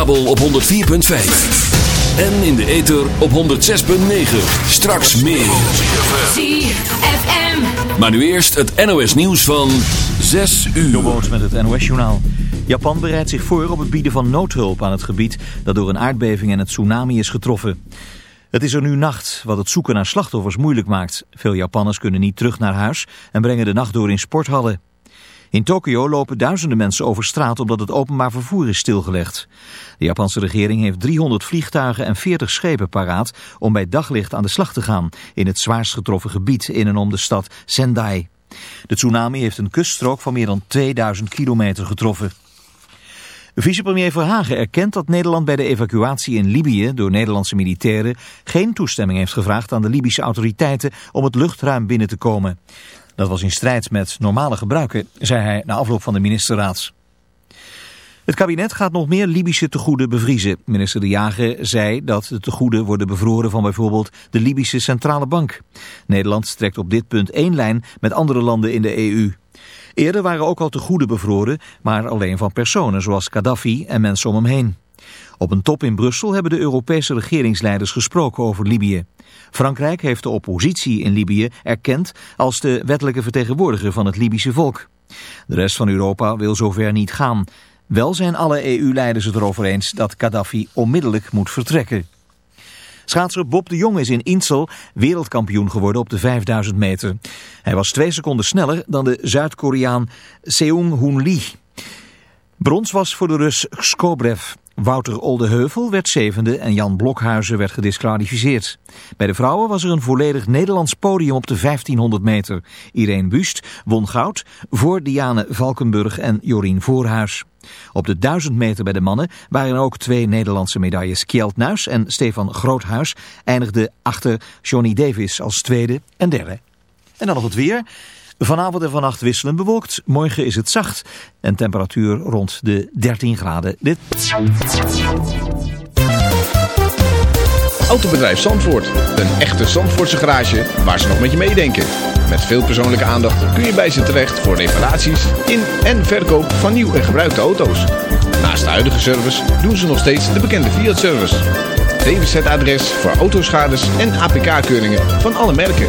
Kabel op 104.5. En in de ether op 106.9. Straks meer. ZFM. Maar nu eerst het NOS nieuws van 6 uur. Jobboot met het NOS-journaal. Japan bereidt zich voor op het bieden van noodhulp aan het gebied dat door een aardbeving en het tsunami is getroffen. Het is er nu nacht, wat het zoeken naar slachtoffers moeilijk maakt. Veel Japanners kunnen niet terug naar huis en brengen de nacht door in sporthallen. In Tokio lopen duizenden mensen over straat omdat het openbaar vervoer is stilgelegd. De Japanse regering heeft 300 vliegtuigen en 40 schepen paraat om bij daglicht aan de slag te gaan in het zwaarst getroffen gebied in en om de stad Sendai. De tsunami heeft een kuststrook van meer dan 2000 kilometer getroffen. Vicepremier Verhagen erkent dat Nederland bij de evacuatie in Libië door Nederlandse militairen geen toestemming heeft gevraagd aan de Libische autoriteiten om het luchtruim binnen te komen. Dat was in strijd met normale gebruiken, zei hij na afloop van de ministerraad. Het kabinet gaat nog meer Libische tegoeden bevriezen. Minister De Jager zei dat de tegoeden worden bevroren van bijvoorbeeld de Libische Centrale Bank. Nederland trekt op dit punt één lijn met andere landen in de EU. Eerder waren ook al tegoeden bevroren, maar alleen van personen zoals Gaddafi en mensen om hem heen. Op een top in Brussel hebben de Europese regeringsleiders gesproken over Libië. Frankrijk heeft de oppositie in Libië erkend als de wettelijke vertegenwoordiger van het Libische volk. De rest van Europa wil zover niet gaan. Wel zijn alle EU-leiders het erover eens dat Gaddafi onmiddellijk moet vertrekken. Schaatser Bob de Jong is in Insel wereldkampioen geworden op de 5000 meter. Hij was twee seconden sneller dan de Zuid-Koreaan Seung Hoon Lee. Brons was voor de Rus Skobrev. Wouter Oldeheuvel werd zevende en Jan Blokhuizen werd gedisqualificeerd. Bij de vrouwen was er een volledig Nederlands podium op de 1500 meter. Irene Wust won goud voor Diane Valkenburg en Jorien Voorhuis. Op de 1000 meter bij de mannen waren er ook twee Nederlandse medailles. Kjeld Nuis en Stefan Groothuis eindigden achter Johnny Davis als tweede en derde. En dan nog het weer. Vanavond en vannacht wisselen bewolkt. Morgen is het zacht en temperatuur rond de 13 graden. Dit... Autobedrijf Zandvoort. Een echte Zandvoortse garage waar ze nog met je meedenken. Met veel persoonlijke aandacht kun je bij ze terecht voor reparaties in en verkoop van nieuw en gebruikte auto's. Naast de huidige service doen ze nog steeds de bekende Fiat-service. DWZ-adres voor autoschades en APK-keuringen van alle merken.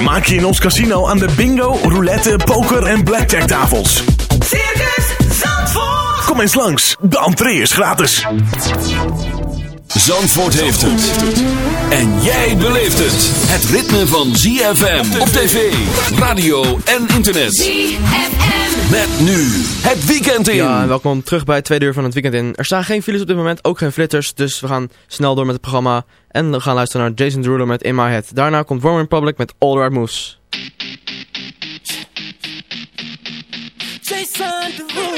Vermaak je in ons casino aan de bingo, roulette, poker en blackjack tafels. Circus Zandvoort. Kom eens langs, de entree is gratis. Zandvoort heeft het. En jij beleeft het. Het ritme van ZFM op tv, radio en internet. ZFM. Met nu het weekend in. Ja, en welkom terug bij het tweede uur van het weekend in. Er staan geen files op dit moment, ook geen flitters, dus we gaan snel door met het programma. En we gaan luisteren naar Jason Derulo met In My Head. Daarna komt Warmer Public met All The Right Moves. Jason Derulo.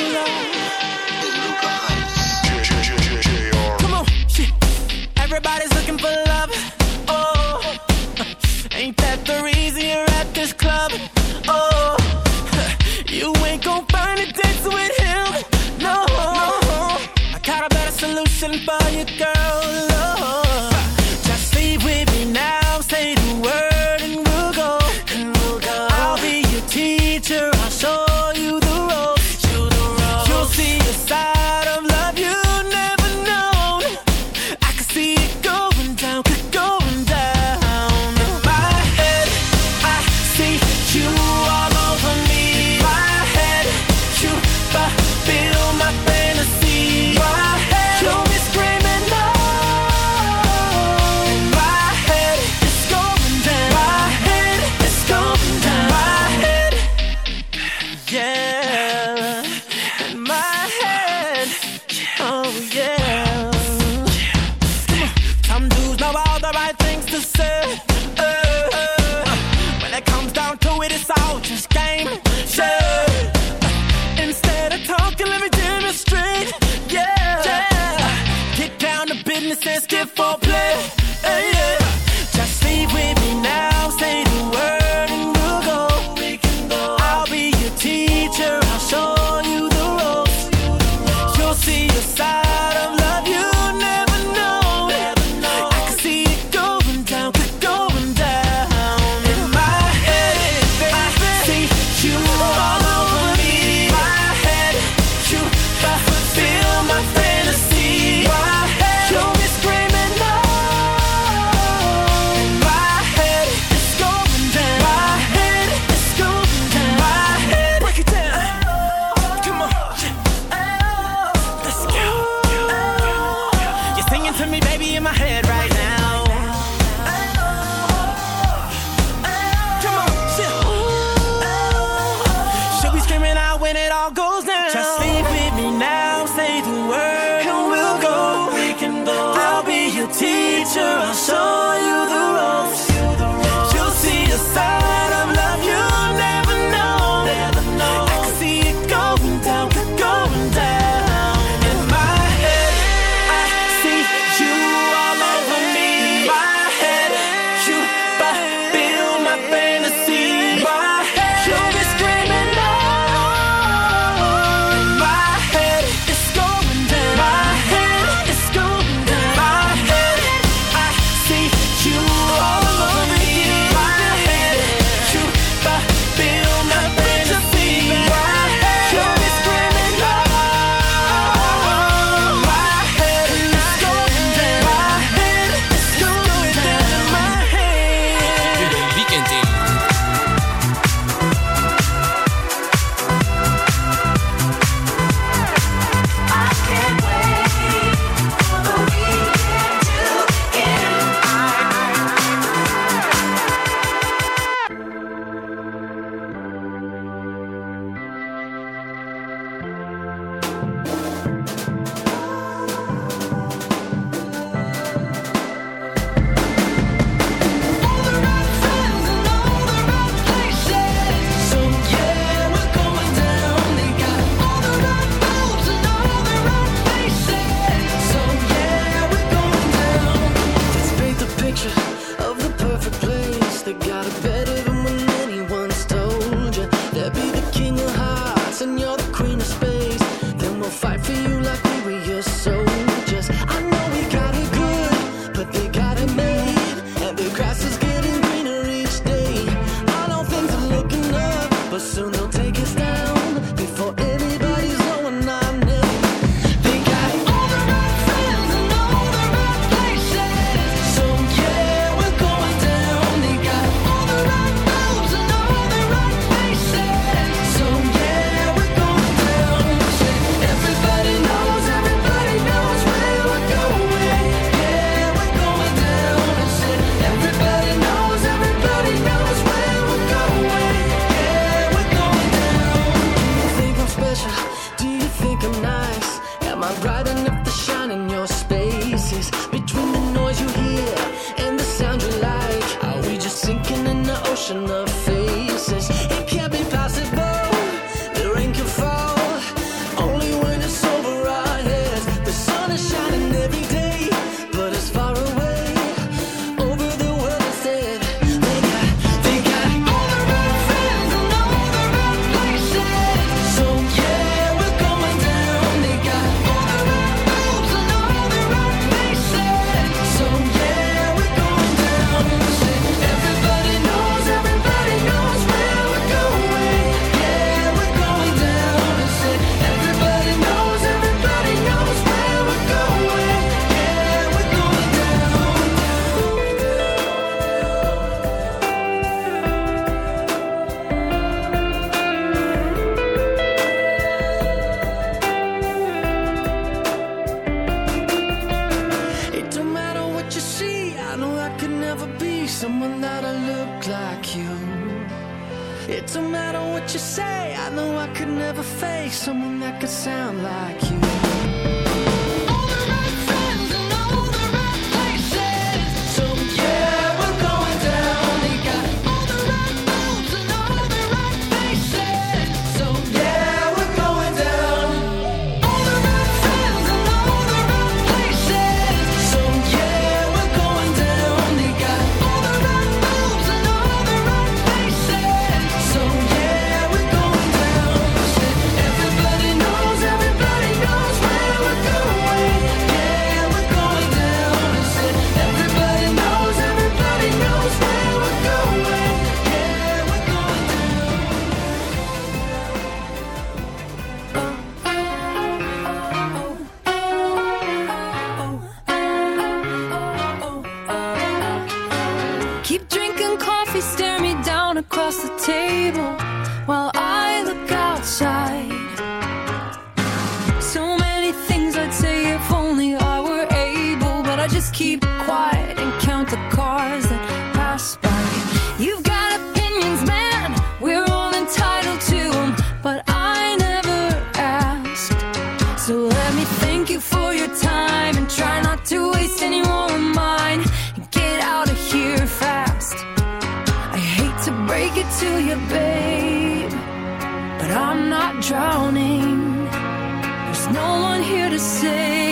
No one here to save.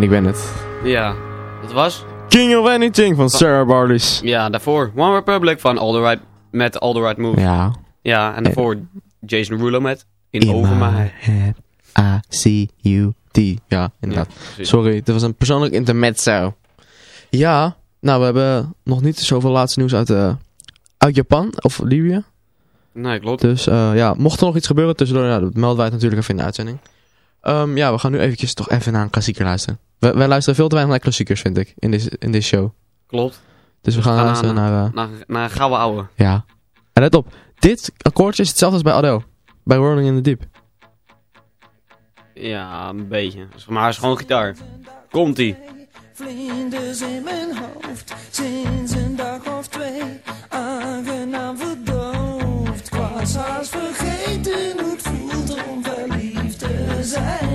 En ik ben het. Ja, dat was? King of Anything van Sarah Barlis. Ja, daarvoor One Republic van All the Right, met All the Right Move. Ja, Ja. en daarvoor Jason Rulo met In, Over My Head. head, I see you, T. Ja, inderdaad. Ja. Sorry, dit was een persoonlijk intermezzo. Ja, nou, we hebben nog niet zoveel laatste nieuws uit, eh, uit Japan of Libië. Nee, klopt. Dus eh, ja, mocht er nog iets gebeuren tussendoor, ja, dat melden wij het natuurlijk even in de uitzending. Ehm, ja, we gaan nu eventjes toch even naar een klassieker luisteren. Wij, wij luisteren veel te weinig naar klassiekers, vind ik, in deze, in deze show. Klopt. Dus we gaan gaan luisteren naar- naar... eh, Naar, gouden ouwe. ja. En let op, dit akkoordje is hetzelfde als bij Adele. Bij Rolling in the Deep. Ja, een beetje. Dus, maar hij is gewoon gitaar. Komt-ie. Vlinders in mijn hoofd, sinds een dag of twee, aangenaam verdoofd. Ik was haast vergeten te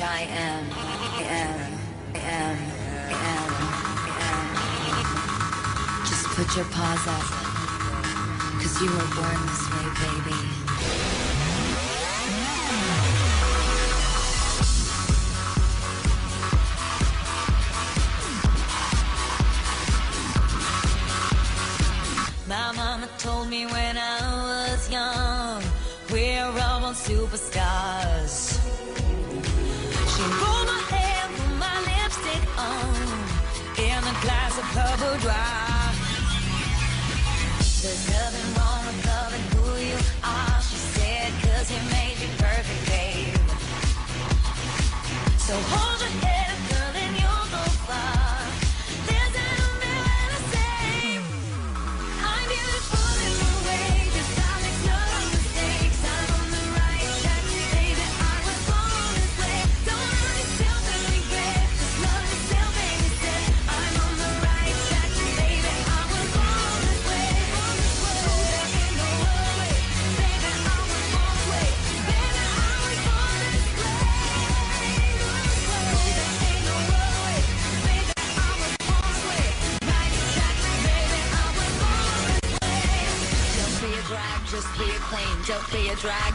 I am, I am, I am, I am, I am. Just put your paws up, cause you were born this way, baby.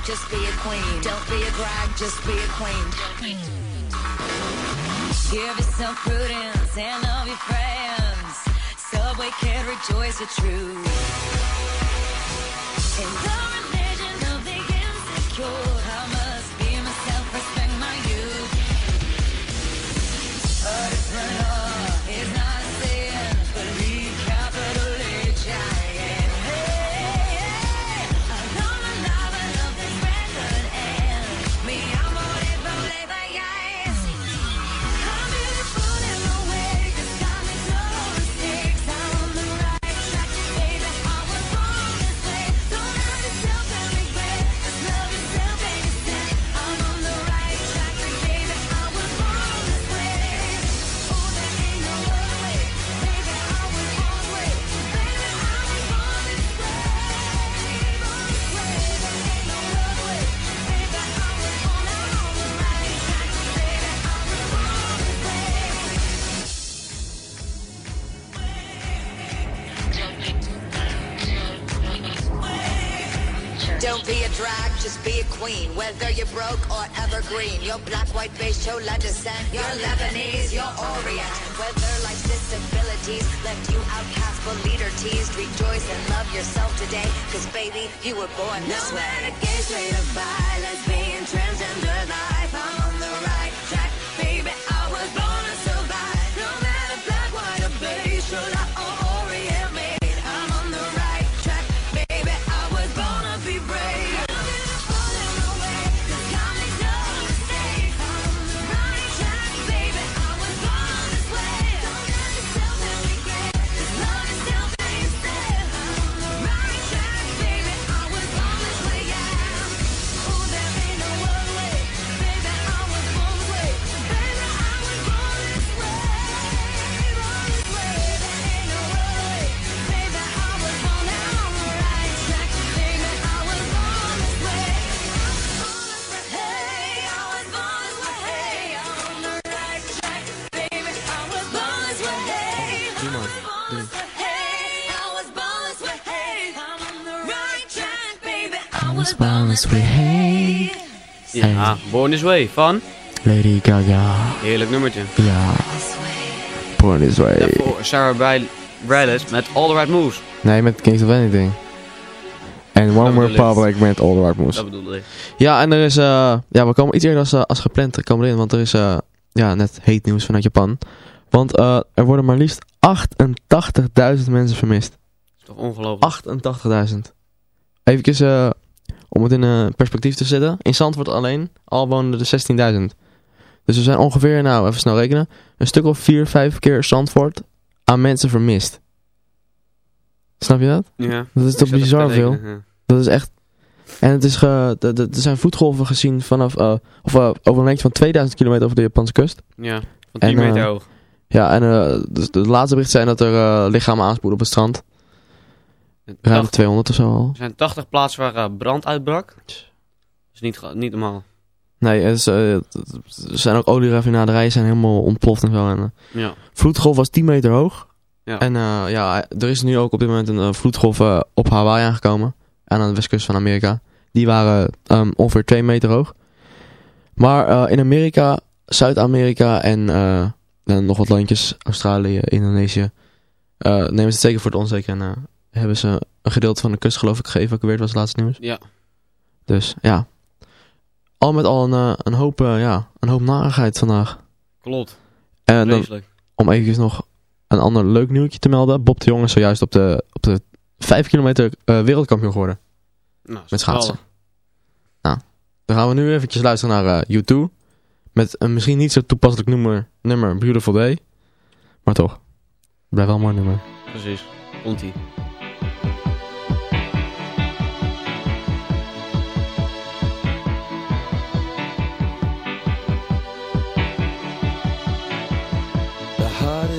just be a queen. Don't be a bride, just be a queen. Give yourself prudence and love your friends, Subway we can rejoice the truth. In the religion of the insecure. green, your black, white, beige, show descent, your Lebanese, your Orient. Whether life's disabilities left you outcast but leader teased, rejoice and love yourself today, cause baby, you were born this no way. No matter gay, straight or bi, lesbian, transgender, way. Hey. Ja, Born This Way van... Lady Gaga. Heerlijk nummertje. Ja. Born This Way. Daarvoor Sarah Bareilles met All The Right Moves. Nee, met Kings of Anything. En One More. Public met All The Right Moves. Dat bedoelde ik. Ja, en er is, eh, ja, we komen iets eerder als, eh, als gepland er komen erin, want er is, eh, ja, net heet nieuws vanuit Japan. Want eh, er worden maar liefst 88.000 mensen vermist. Dat is toch ongelooflijk. 88.000. Even eh om het in eh, perspectief te zetten. In Zandvoort alleen al wonen er 16.000. Dus er zijn ongeveer, nou even snel rekenen, een stuk of 4, 5 keer Zandvoort aan mensen vermist. Snap je dat? Ja. Dat is toch bizar veel? ja. Dat is echt... En het is ge, de, de- er zijn voetgolven gezien vanaf, eh, of, eh, over een lengte van 2000 kilometer over de Japanse kust. Ja, van 10 En, eh, meter hoog. Ja, en eh, dus de laatste bericht zijn dat er lichamen aanspoelen op het strand. Ruim 80 200 of zo al. Er zijn 80 plaatsen waar eh, brand uitbrak. Is niet, niet normaal. Nee, is, eh, er zijn ook olieraffinaderijen zijn helemaal ontploft en zo. En, eh, Ja. vloedgolf was 10 meter hoog. Ja. En ja, er is nu ook op dit moment een vloedgolf op Hawaii aangekomen. En aan de westkust van Amerika. Die waren ehm, ongeveer 2 meter hoog. Maar in Amerika, Zuid-Amerika en, en nog wat landjes, Australië, Indonesië, nemen ze het zeker voor het onzeker. En hebben ze een gedeelte van de kust geloof ik geëvacueerd, was het laatste nieuws. Ja. Dus ja, al met al een, eh, een, hoop, eh, ja, een hoop narigheid vandaag. Klopt. En dan, om eventjes nog een ander leuk nieuwtje te melden. Bob de Jong is zojuist op de, op de 5 kilometer eh, wereldkampioen geworden. Nou, Met schaatsen. Nou, dan gaan we nu eventjes luisteren naar eh, U2. Met een misschien niet zo toepasselijk nummer, nummer Beautiful Day. Maar toch, blijft wel een mooi nummer. Precies. The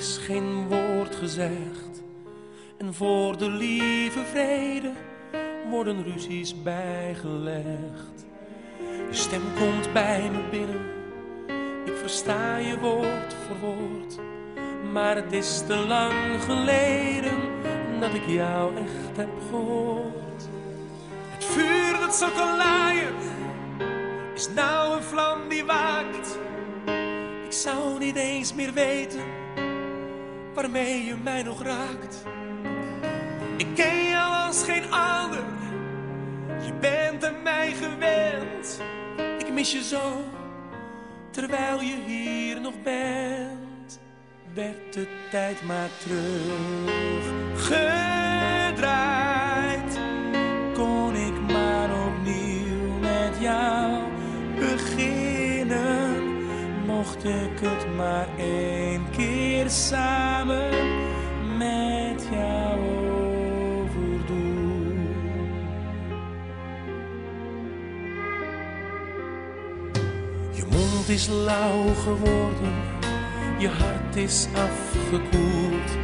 Is geen woord gezegd. En voor de lieve vrede worden ruzies bijgelegd. Je stem komt bij me binnen, ik versta je woord voor woord. Maar het is te lang geleden dat ik jou echt heb gehoord. Het vuur dat zo kan laaien, is nou een vlam die waakt. Ik zou niet eens meer weten waarmee je mij nog raakt. Ik ken jou als geen ander, je bent aan mij gewend. Ik mis je zo, terwijl je hier nog bent. Werd de tijd maar teruggedraaid, kon ik maar opnieuw met jou beginnen. Mocht ik het maar één keer samen met jou overdoen. Je mond is lauw geworden, je hart is afgekoeld.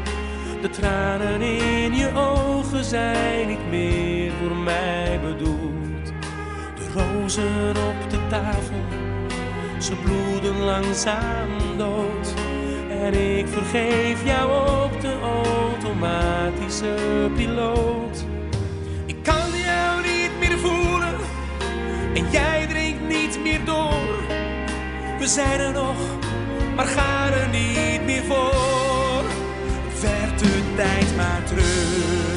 De tranen in je ogen zijn niet meer voor mij bedoeld. De rozen op de tafel, ze bloeden langzaam dood. En ik vergeef jou op de automatische piloot. Ik kan jou niet meer voelen en jij drinkt niet meer door. We zijn er nog, maar gaan er niet meer voor. Werd de tijd maar teruggedraaid,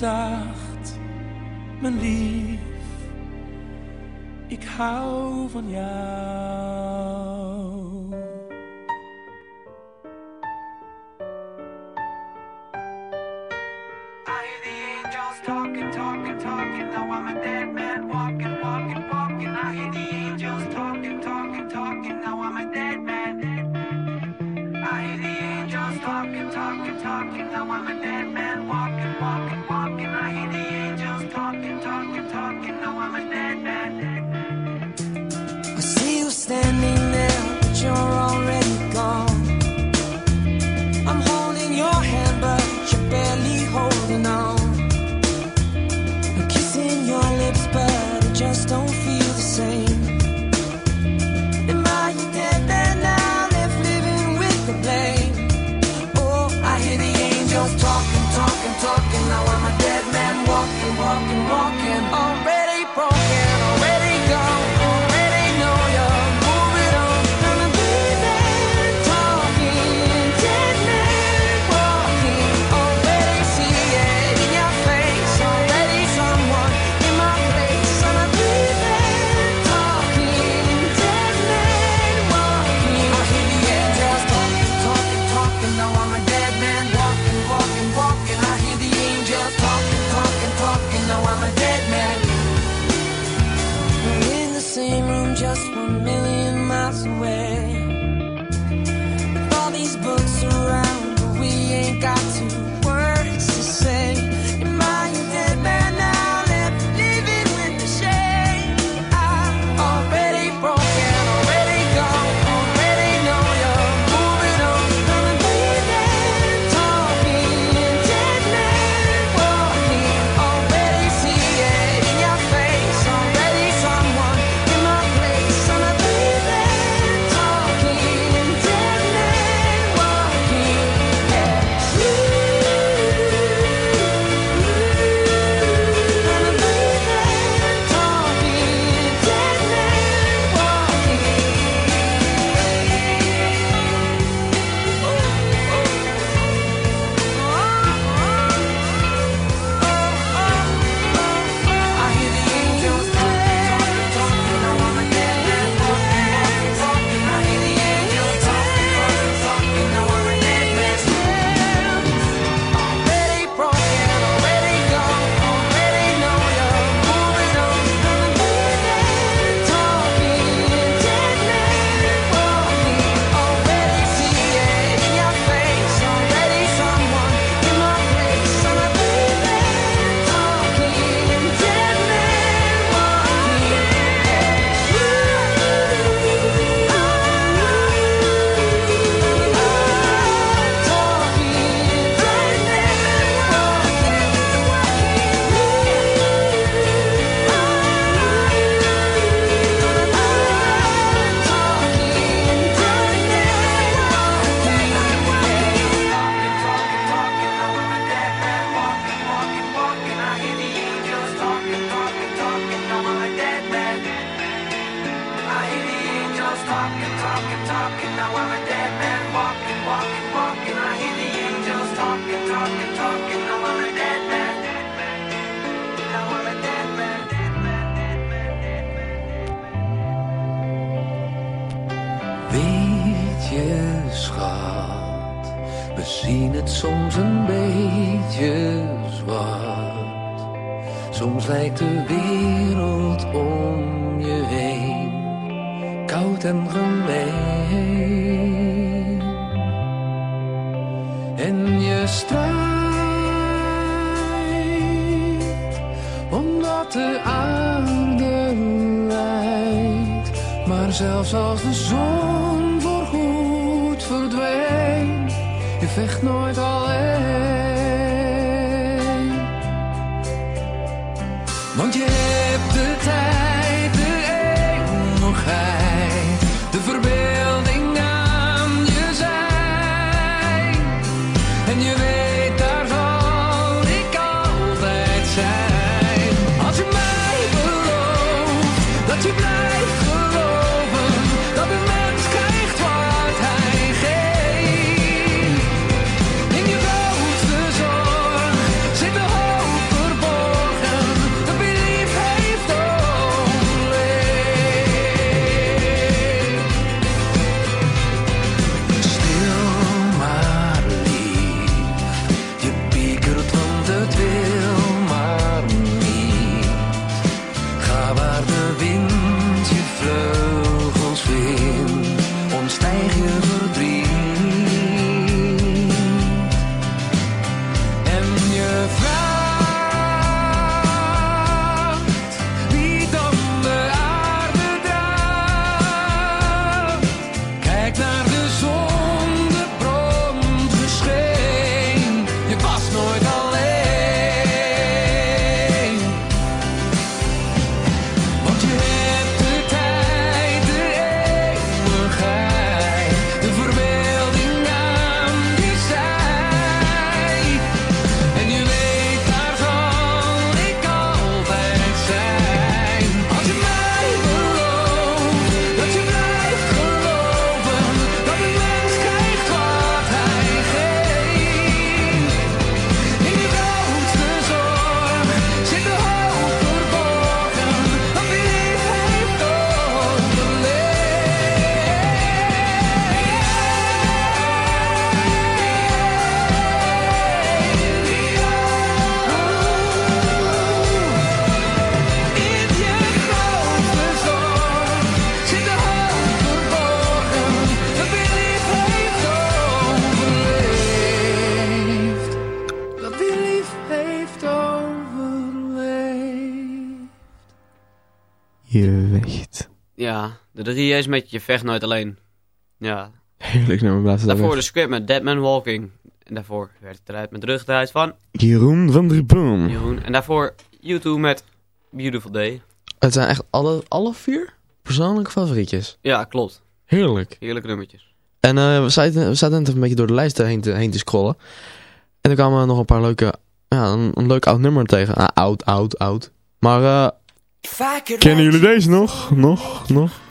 zacht, mijn lief, ik hou van jou. I hear the angels talking, talking, talking. Now I'm a dead man walking, walking, walking. I hear the angels talking, talking, talking. Now I'm a dead man. I hear the angels talking, talking, talking. Now I'm a dead man walking, walking, en gemeen. En je strijdt omdat de aarde lijdt. Maar zelfs als de zon voorgoed verdwijnt, je vecht nooit alleen. De drie is met je vecht nooit alleen. Ja. Heerlijk nummer blijft Daarvoor de script met Dead Man Walking. En daarvoor werd het eruit met teruggedraaid van. Jeroen van der Boom. Jeroen. En daarvoor U2 met Beautiful Day. Het zijn echt alle, alle vier persoonlijke favorietjes. Ja, klopt. Heerlijk. Heerlijke nummertjes. En eh, we, zaten, we zaten net even een beetje door de lijst heen te, heen te scrollen. En er kwamen nog een paar leuke... Ja, een, een leuk oud nummer tegen. Ah, oud, oud, oud. Maar eh kennen jullie deze nog? Nog? Nog?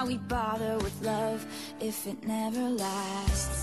why we bother with love if it never lasts.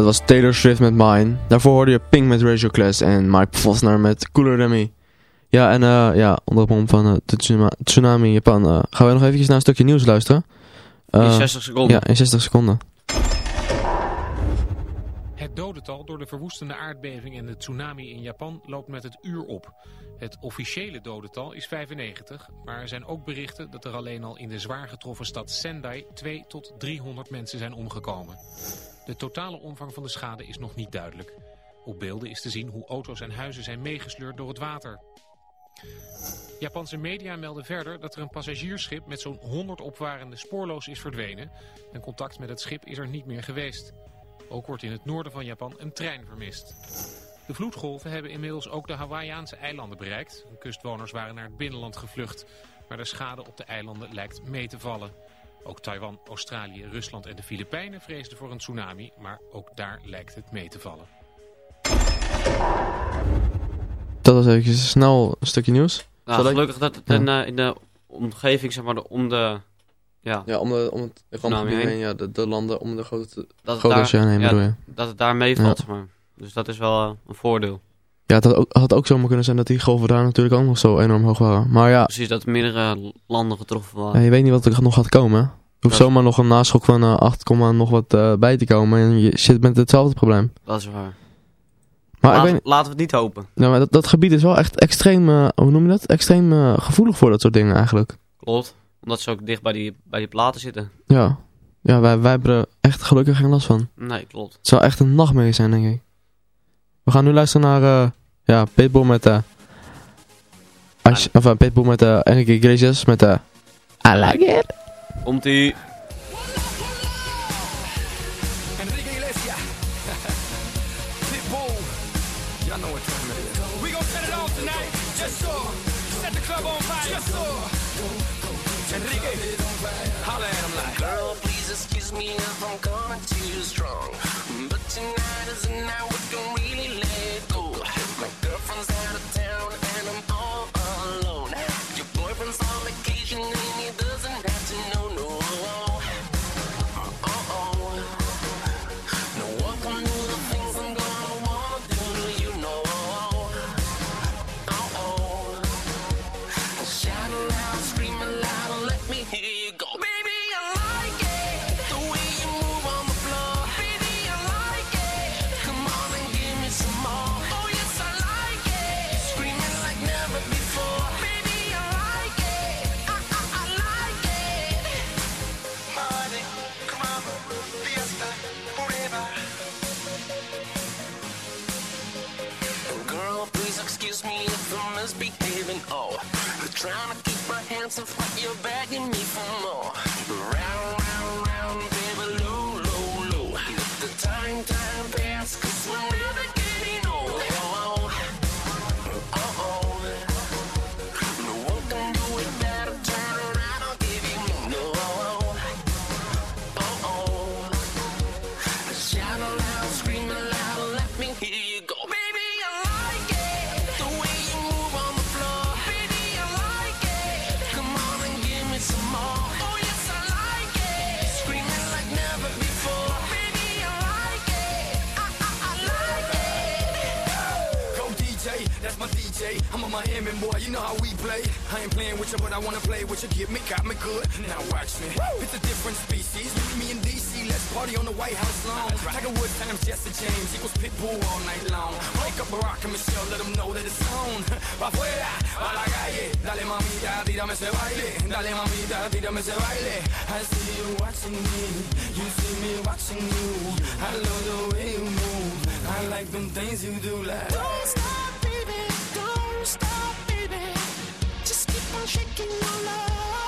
Dat was Taylor Swift met Mine. Daarvoor hoorde je Pink met Razor Class en Mike Vosner met Cooler Than Me. Ja, en eh, ja, onder het mom van eh, de tsuna- tsunami in Japan eh, gaan we nog eventjes naar een stukje nieuws luisteren. In Eh, 60 seconden. Ja, in 60 seconden. Het dodental door de verwoestende aardbeving en de tsunami in Japan loopt met het uur op. Het officiële dodental is 95, maar er zijn ook berichten dat er alleen al in de zwaar getroffen stad Sendai 2 tot 300 mensen zijn omgekomen. De totale omvang van de schade is nog niet duidelijk. Op beelden is te zien hoe auto's en huizen zijn meegesleurd door het water. Japanse media melden verder dat er een passagiersschip met zo'n 100 opvarenden spoorloos is verdwenen. En contact met het schip is er niet meer geweest. Ook wordt in het noorden van Japan een trein vermist. De vloedgolven hebben inmiddels ook de Hawaïaanse eilanden bereikt. Kustwoners waren naar het binnenland gevlucht. Maar de schade op de eilanden lijkt mee te vallen. Ook Taiwan, Australië, Rusland en de Filipijnen vreesden voor een tsunami. Maar ook daar lijkt het mee te vallen. Dat was eventjes snel een stukje nieuws. Nou, gelukkig dat het Ja. in, eh, in de omgeving, zeg maar, de, om de... Ja, Ja, om, de, om het randgebied heen. heen, ja, de, de landen om de grote, dat het grote daar, oceaan heen ja, bedoel je. dat het daar meevalt, Ja. zeg maar. Dus dat is wel eh, een voordeel. Ja, het had ook, had ook zomaar kunnen zijn dat die golven daar natuurlijk ook nog zo enorm hoog waren. Maar ja, Precies, dat meerdere landen getroffen ja, waren. je weet niet wat er nog gaat komen. Er hoeft Dat- zomaar nog een naschok van eh 8, komma nog wat eh, bij te komen en je zit met hetzelfde probleem. Dat is waar. Maar ik Laten, weet, laten we het niet hopen. maar dat, dat gebied is wel echt extreem, eh, hoe noem je dat? Extreem eh, gevoelig voor dat soort dingen eigenlijk. Klopt. Omdat ze ook dicht bij die, bij die platen zitten. Ja, ja wij, wij hebben er echt gelukkig geen last van. Nee, klopt. Het zou echt een nachtmerrie zijn, denk ik. We gaan nu luisteren naar eh ja, Pitbull met eh Ash- of uh, Pitbull met eh Enrique Iglesias met eh I like it. Komt excuse me if I'm misbehaving. Oh, trying to keep my hands off, but you're begging me for more. Round, round, round, you know how we play. I ain't playing with you, but I wanna play with you. Get me, got me good. Now watch me. It's a different species. Me and DC, let's party on the White House lawn. Tiger Woods times Jesse James equals Pitbull all night long. Wake up Barack and Michelle, let them know that it's on. Pa' afuera, pa' la calle. Dale mamita, tírame ese baile. Dale mamita, tírame ese baile. I see you watching me. You see me watching you. I love the way you move. I like them things you do like. Don't stop, tricking on love.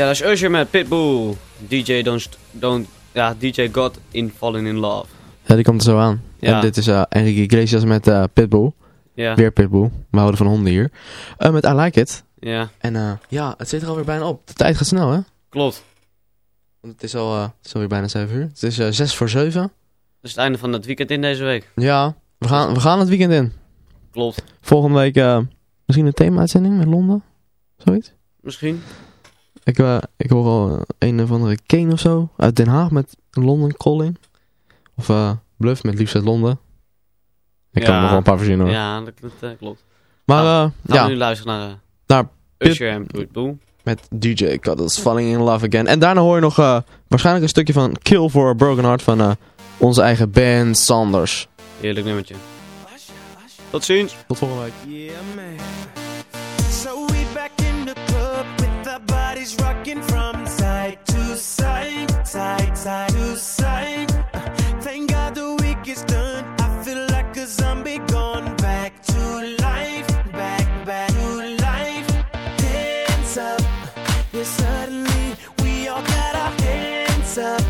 Ja, dat is Usher met Pitbull. DJ Don't... Don't ja, DJ God in Falling in Love. Ja, die komt er zo aan. Ja. En dit is eh Enrique Iglesias met eh, Pitbull. Ja. Weer Pitbull. We houden van honden hier. Eh, met I Like It. Ja, En ja, het zit er alweer bijna op. De tijd gaat snel, hè? klopt. Want het is, al, het is alweer bijna 7 uur. Het is eh 6 voor 7. Dat is het einde van het weekend in deze week. Ja, we gaan, we gaan het weekend in. Klopt. Volgende week misschien een thema-uitzending met Londen. Zoiets. Misschien. Ik, eh, ik hoor al een of andere Kane of zo. Uit Den Haag met London Calling. Of eh, Bluff met Liefst uit Londen. Ik kan er nog wel een paar verzinnen hoor. Ja, dat, dat eh, klopt. Maar Nou, eh, ja, we nu luisteren naar, eh, naar Usher en met DJ Cuddles Falling in Love Again. En daarna hoor je nog eh, waarschijnlijk een stukje van Kill for a Broken Heart van eh, onze eigen Ben Sanders. Heerlijk nummertje. Tot ziens. Tot volgende week. Yeah, man. Side to side, side, side to side. is done, I feel like a zombie gone back to life, back, back to life. Hands up, yeah, suddenly we all got our hands up.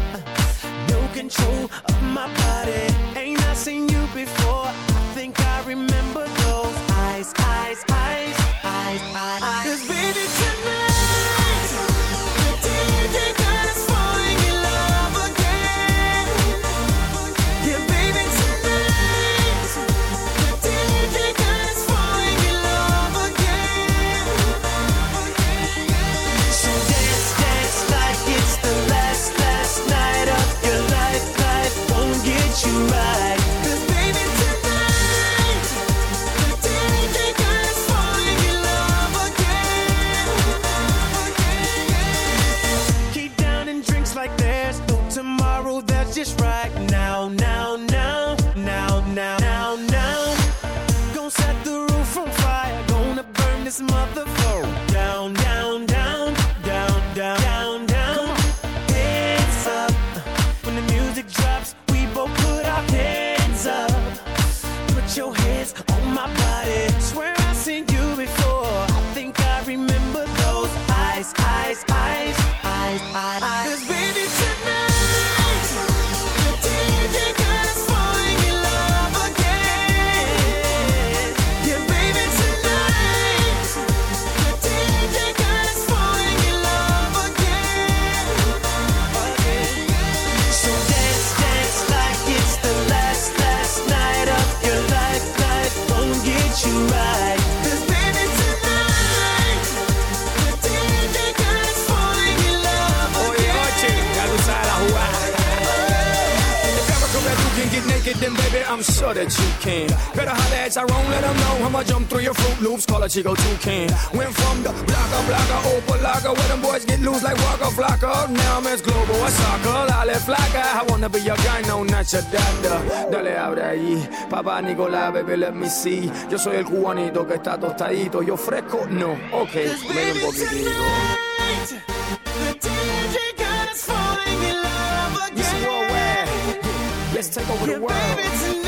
No control of my body. Ain't I seen you before? I think I remember those eyes, eyes, eyes, eyes, eyes. Cause baby, tonight, sure that you can. Better holler at Tyrone, let him know I'ma jump through your Fruit Loops, call a Chico Toucan. Went from the blocker, blocker, Opal locker, where them boys get loose like Waka Flocka. Now I'm as global as soccer, Lale Flocka. I wanna be your guy, no, not your dada. Dale, abre ahí, papá Nicolás, baby, let me see. Yo soy el cubanito que está tostadito, yo fresco, no, ok, medio un poquitito. The DJ got us falling in love again. This worldwide, let's take over the world.